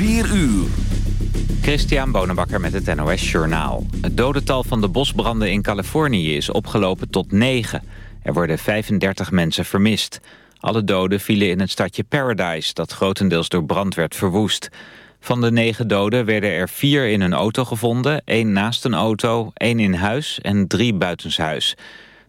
4 uur. Christian Bonenbakker met het NOS Journaal. Het dodental van de bosbranden in Californië is opgelopen tot 9. Er worden 35 mensen vermist. Alle doden vielen in het stadje Paradise... dat grotendeels door brand werd verwoest. Van de negen doden werden er vier in een auto gevonden... één naast een auto, één in huis en drie buitenshuis.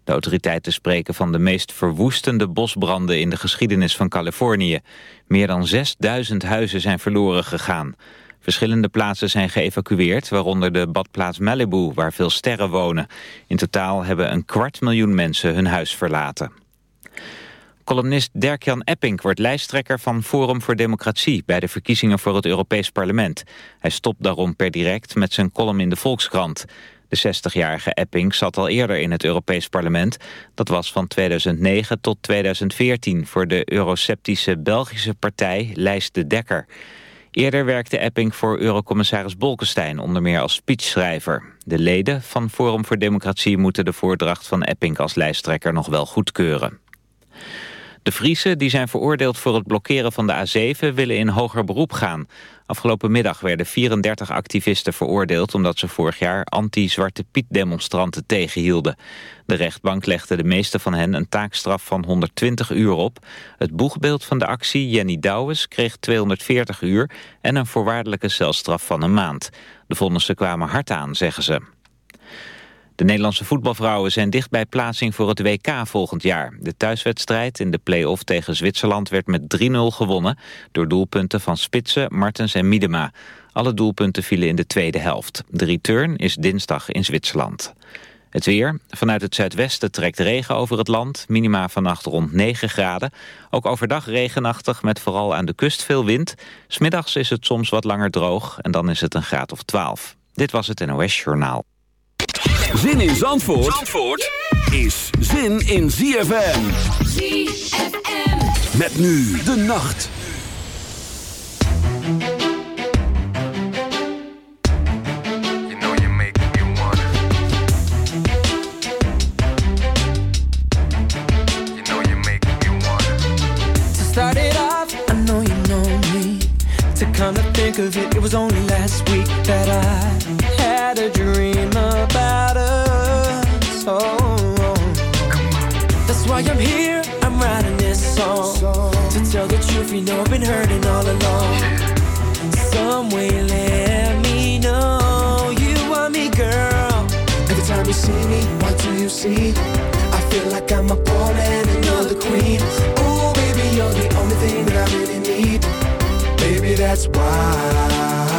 De autoriteiten spreken van de meest verwoestende bosbranden... in de geschiedenis van Californië. Meer dan 6000 huizen zijn verloren gegaan. Verschillende plaatsen zijn geëvacueerd, waaronder de badplaats Malibu, waar veel sterren wonen. In totaal hebben een kwart miljoen mensen hun huis verlaten. Columnist Dirk-Jan Epping wordt lijsttrekker van Forum voor Democratie... bij de verkiezingen voor het Europees Parlement. Hij stopt daarom per direct met zijn column in de Volkskrant. De 60-jarige Epping zat al eerder in het Europees Parlement. Dat was van 2009 tot 2014 voor de euroceptische Belgische partij Lijst de Dekker. Eerder werkte Epping voor eurocommissaris Bolkestein, onder meer als speechschrijver. De leden van Forum voor Democratie moeten de voordracht van Epping als lijsttrekker nog wel goedkeuren. De Friese, die zijn veroordeeld voor het blokkeren van de A7, willen in hoger beroep gaan. Afgelopen middag werden 34 activisten veroordeeld... omdat ze vorig jaar anti-Zwarte Piet-demonstranten tegenhielden. De rechtbank legde de meeste van hen een taakstraf van 120 uur op. Het boegbeeld van de actie, Jenny Douwes, kreeg 240 uur... en een voorwaardelijke celstraf van een maand. De vonnissen kwamen hard aan, zeggen ze. De Nederlandse voetbalvrouwen zijn dicht bij plaatsing voor het WK volgend jaar. De thuiswedstrijd in de play-off tegen Zwitserland werd met 3-0 gewonnen... door doelpunten van Spitsen, Martens en Miedema. Alle doelpunten vielen in de tweede helft. De return is dinsdag in Zwitserland. Het weer. Vanuit het zuidwesten trekt regen over het land. Minima vannacht rond 9 graden. Ook overdag regenachtig met vooral aan de kust veel wind. Smiddags is het soms wat langer droog en dan is het een graad of 12. Dit was het NOS Journaal. Zin in Zandvoort, Zandvoort is zin in ZFM. ZFM. Met nu de nacht. You know you make me wanna. You know you make me wanna. To start it off, I know you know me. To come to think of it, it was only last week that I had a dream truth. You know I've been hurting all along. Some way, let me know you want me, girl. Every time you see me, what do you see? I feel like I'm a pawn and the queen. Oh, baby, you're the only thing that I really need. Baby, that's why.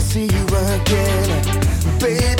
See you again. Baby,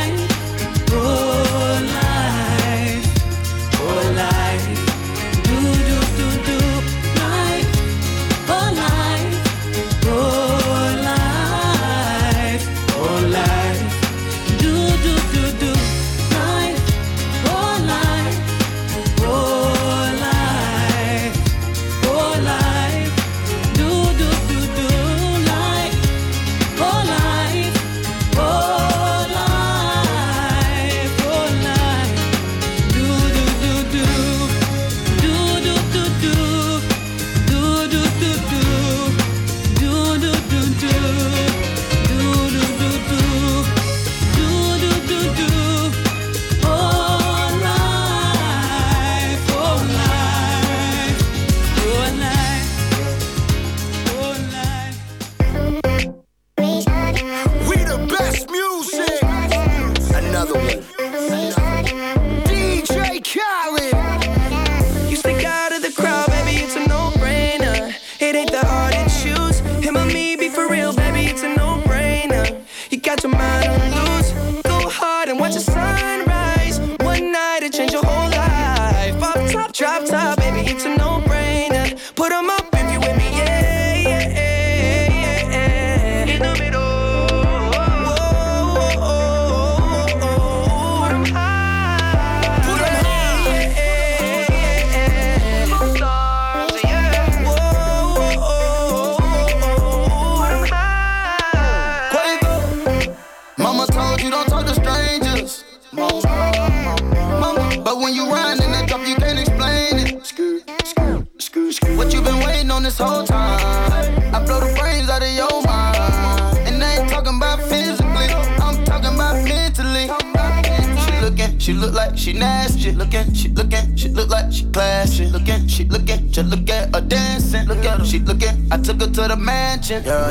legend. Yeah,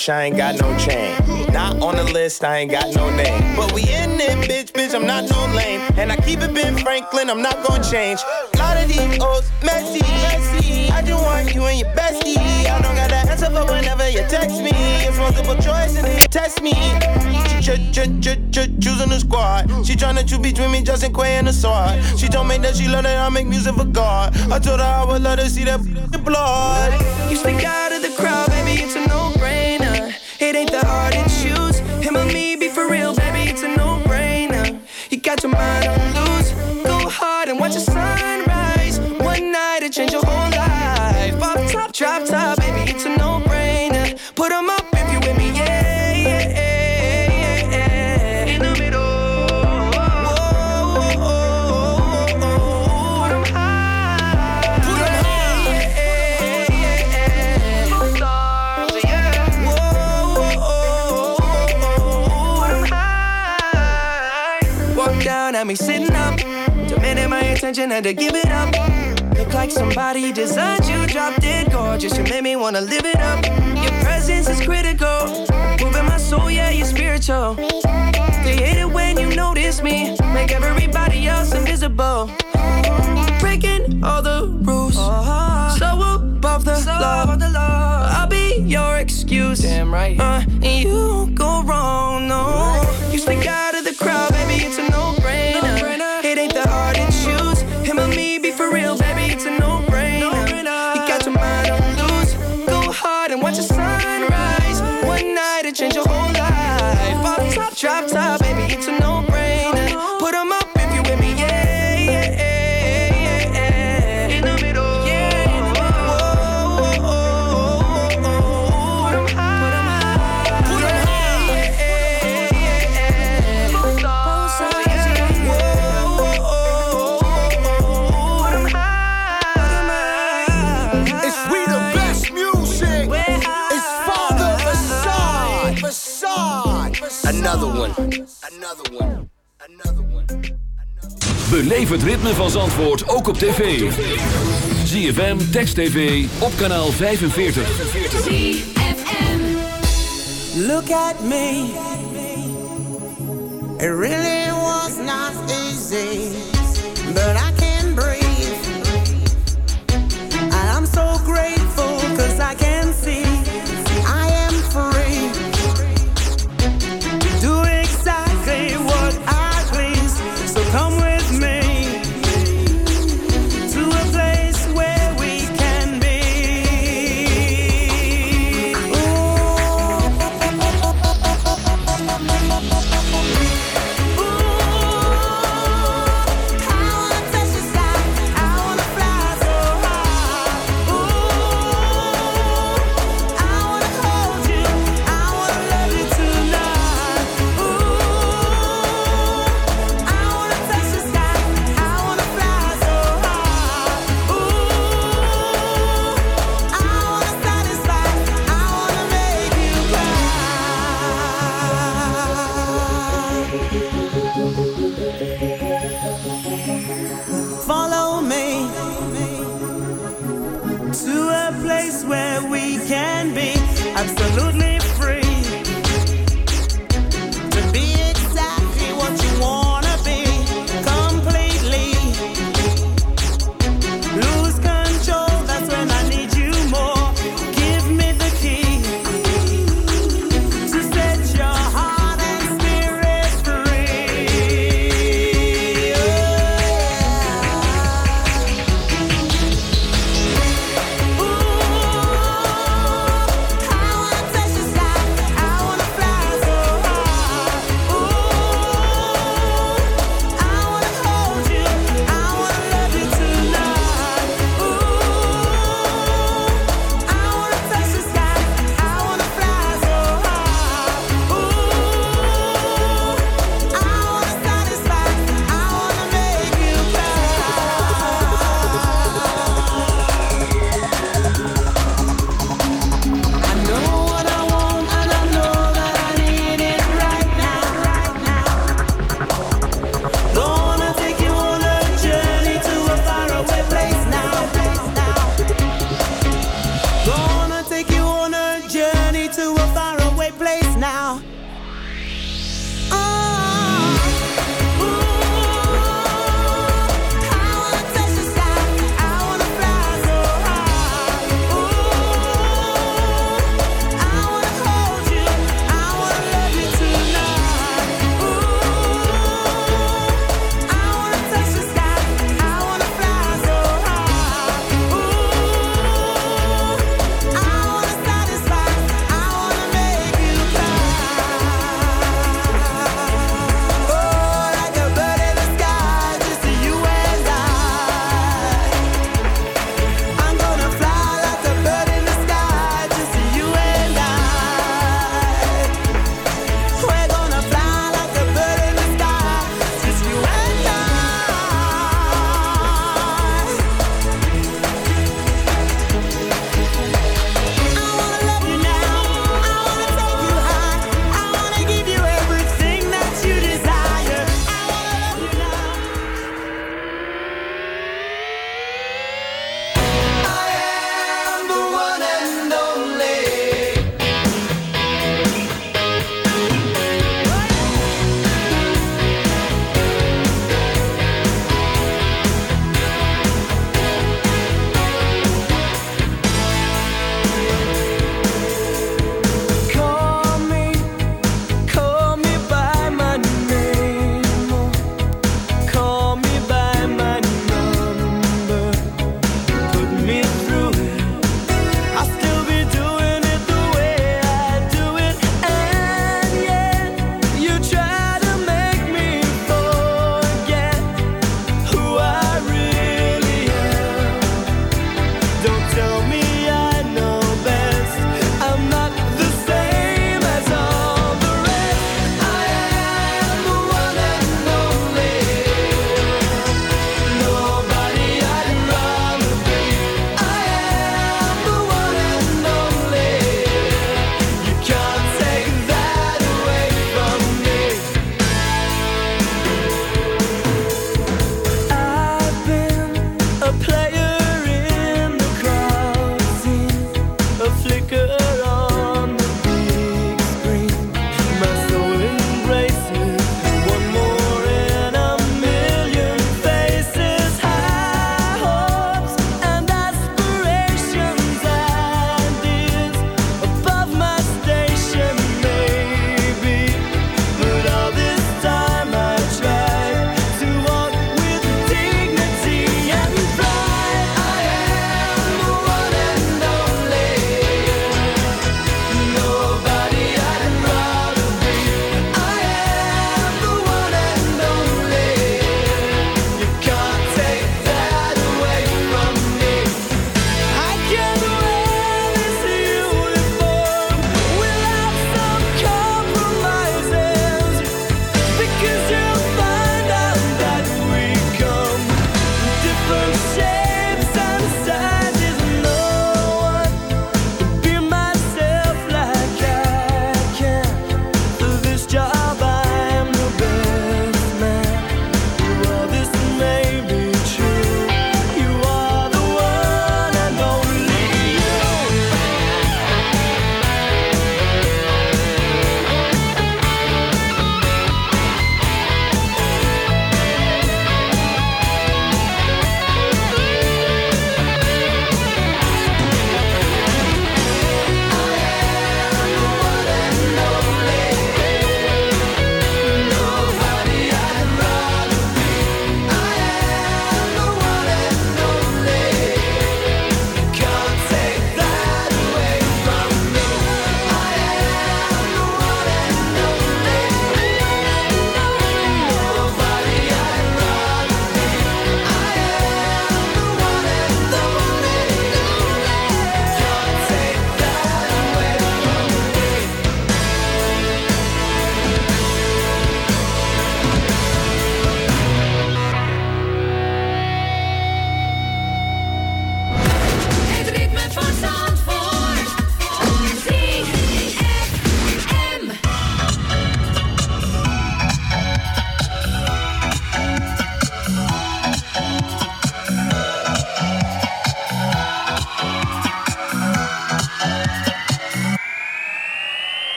bitch, I ain't got no chain. Not on the list, I ain't got no name. But we in it, bitch, bitch, I'm not no lame. And I keep it Ben Franklin, I'm not gonna change. A lot of these oats, messy, messy. I just want you and your bestie. I don't got an answer for whenever you text me. It's multiple choice and they test me. Ch ch ch ch choosing the squad. She tryna choose between me, Justin Quay, and the sword. She told me that she love that I make music for God. I told her I would love to see that blood. You stick out of the crowd, baby, it's a no brainer. It ain't that hard to choose. Him or me, be for real. attention, had to give it up. Look like somebody designed you, Dropped it gorgeous. You made me wanna live it up. Your presence is critical, moving my soul, yeah, you're spiritual. Created when you notice me, make everybody else invisible. Breaking all the rules, uh-huh. so above the law. I'll be your excuse. Damn right. Uh Beleef het ritme van Zandvoort ook op tv. ZFM, Text TV, op kanaal 45. Look at me. Really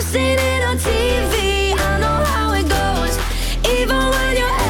I've seen it on TV, I know how it goes. Even when you're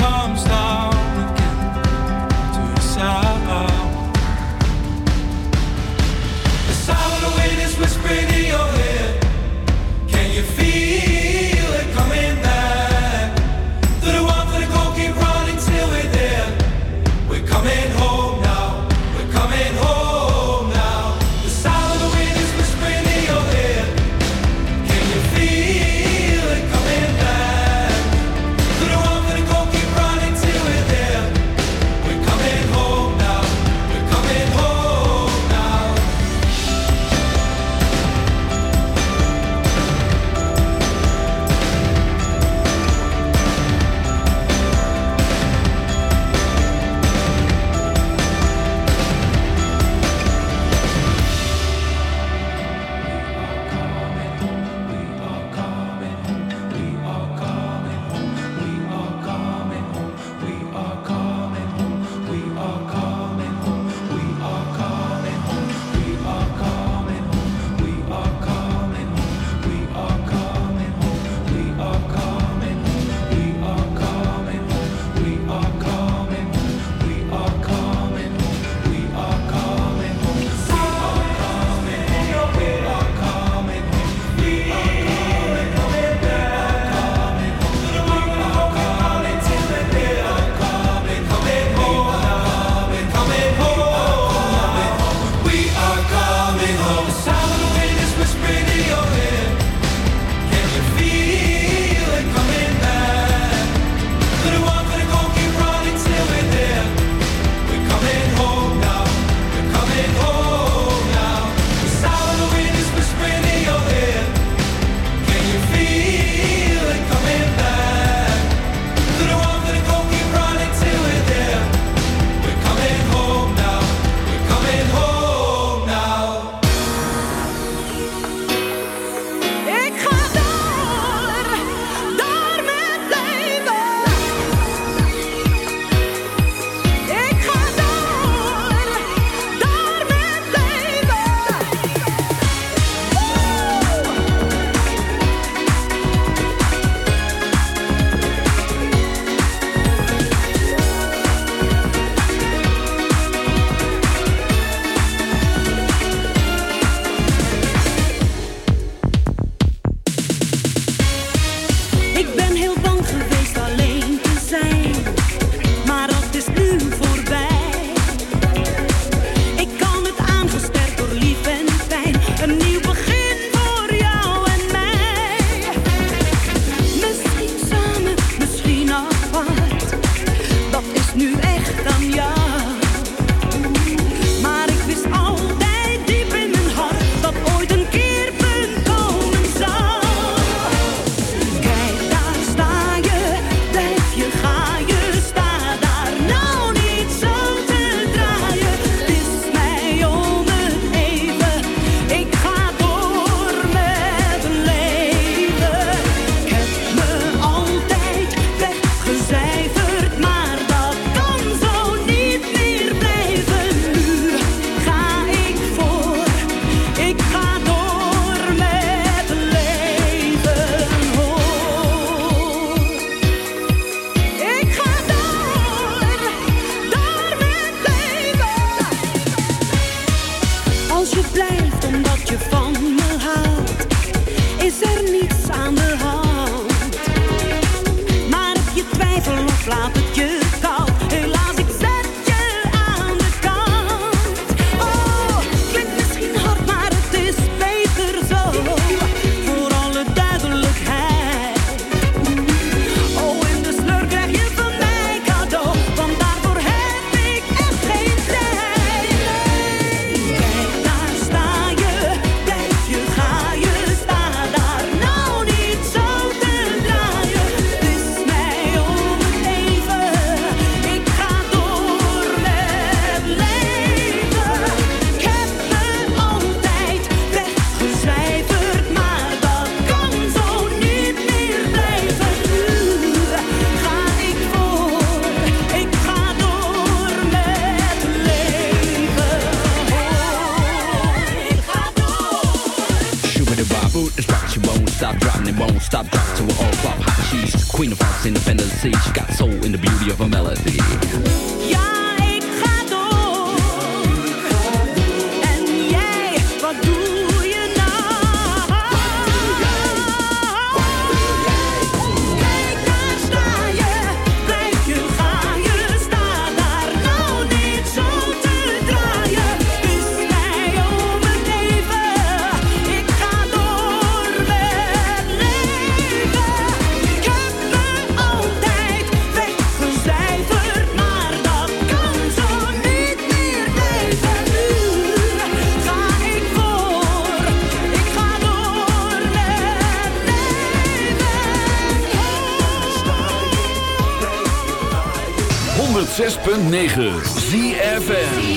106.9 ZFM.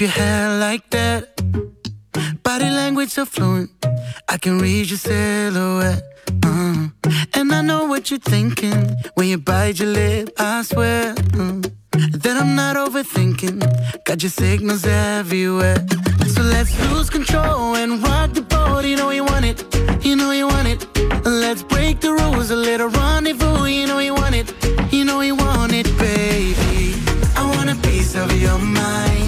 You your hair like that. Body language so fluent, I can read your silhouette. Uh, and I know what you're thinking when you bite your lip. I swear uh, that I'm not overthinking. Got your signals everywhere. So let's lose control and rock the boat. You know you want it, you know you want it. Let's break the rules, a little rendezvous. You know you want it, you know you want it, baby. I want a piece of your mind.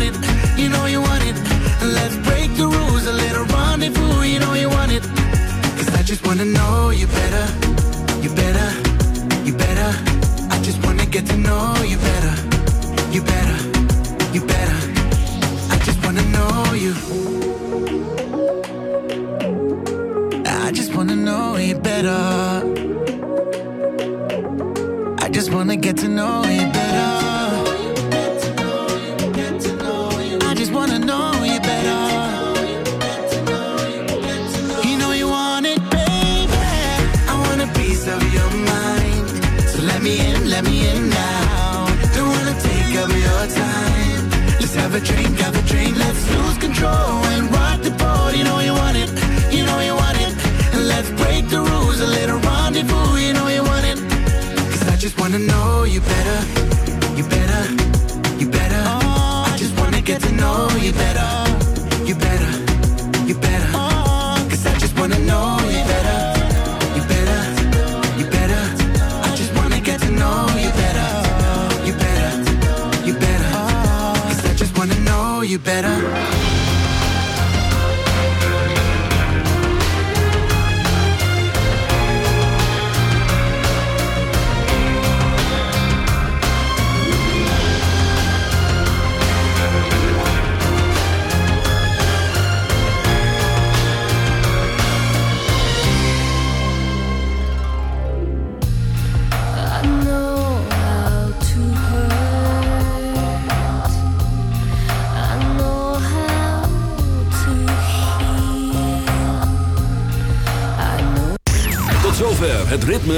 it, you know you want it. Let's break the rules, a little rendezvous. You know you want it. Cause I just wanna know you better, you better, you better. I just wanna get to know you better, you better, you better. I just wanna know you. I just wanna know you better. I just wanna get to know you better.